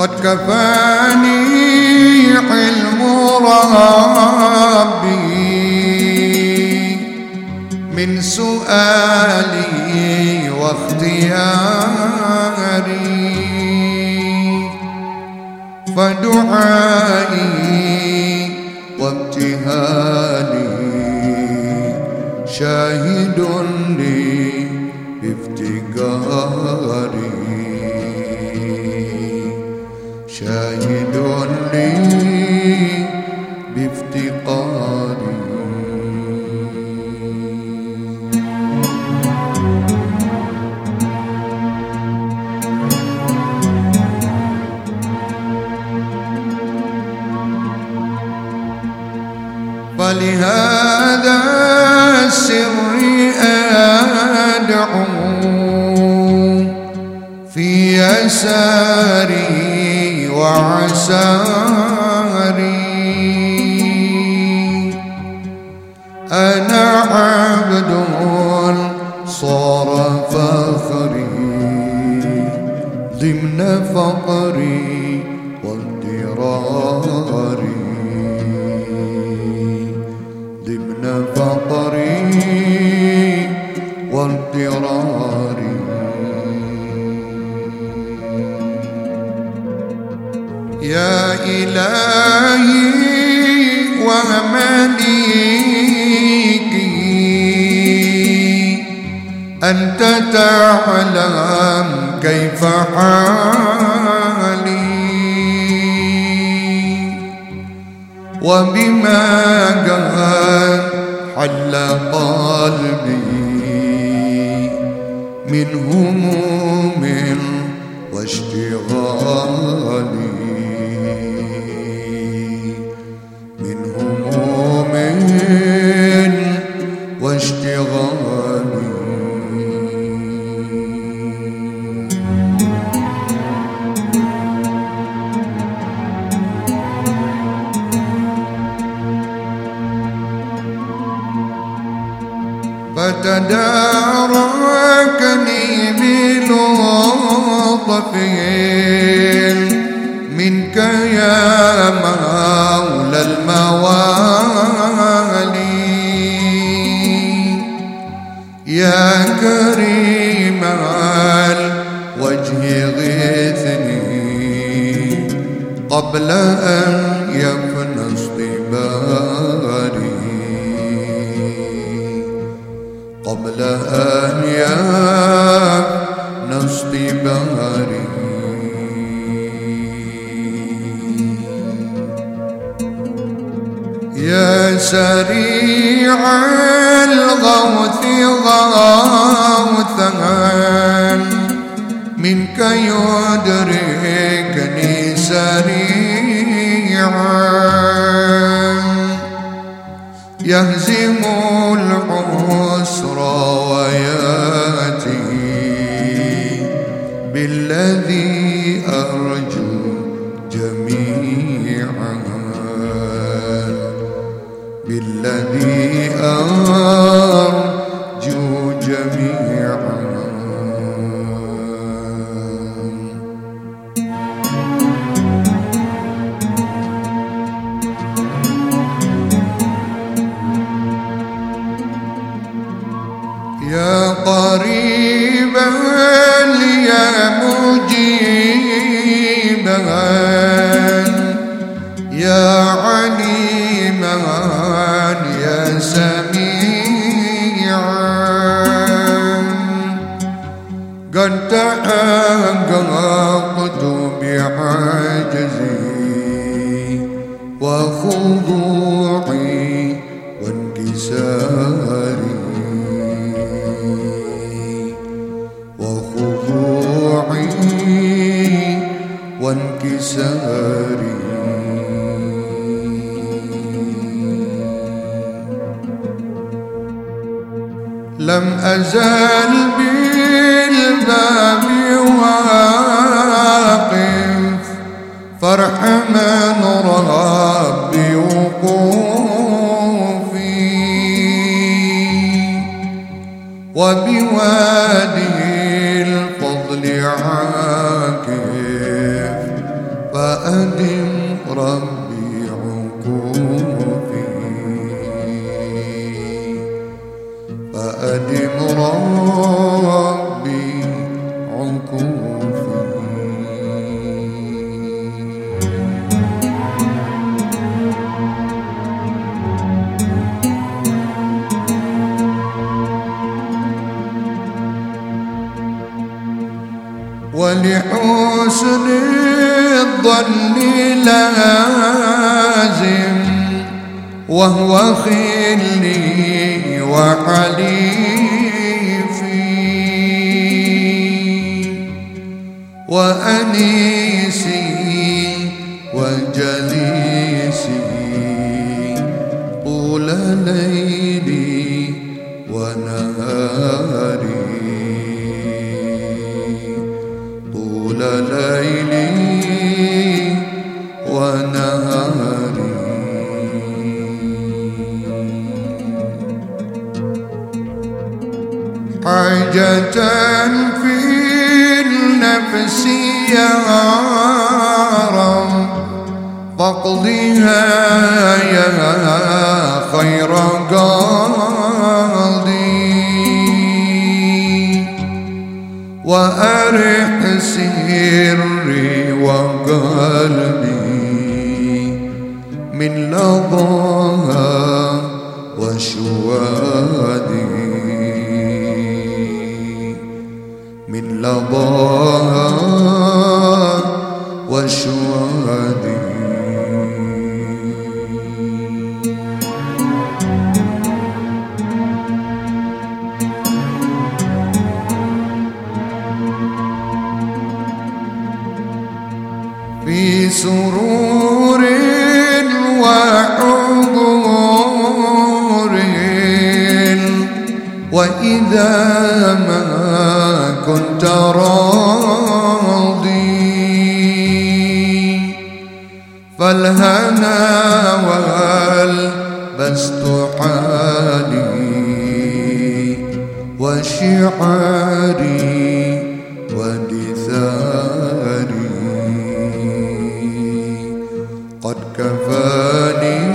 قد كفاني علم ربي. من سؤالي واختياري. فدعائي وابتهالي شاهد لي. فلهذا السر أدعو في يساري وعساري. أنا عبد صار فخري ضمن فقري واضطراري واضطراري يا إلهي ومليكي أنت تعلم كيف حالي. وبما قد حل قلبي. من هموم واشتغال من هموم واشتغال فتداركني بلطف منك يا مولى الموالي. يا كريم الوجه غثني. قبل أن يفنى اصطباري قبل أن يفنى اصطباري يا سريع الغوث غوثا منك يدركني سريعا يهزم وخضوعي وانكساري. وخضوعي وانكساري. لم أزال بالباب واقف فارحمن وبوادي ولحسن الظن لازم وهو خلي وحليفي. وأنيسي رب فاقضيها يا خير قاضي. وأرح سري وقلبي من لظاها وشوادي. من لظاها وشوادي في سرور وحضور وإذا ما كنت راضي فالهنا والبست حالي وشعاري ودثاري قد كفاني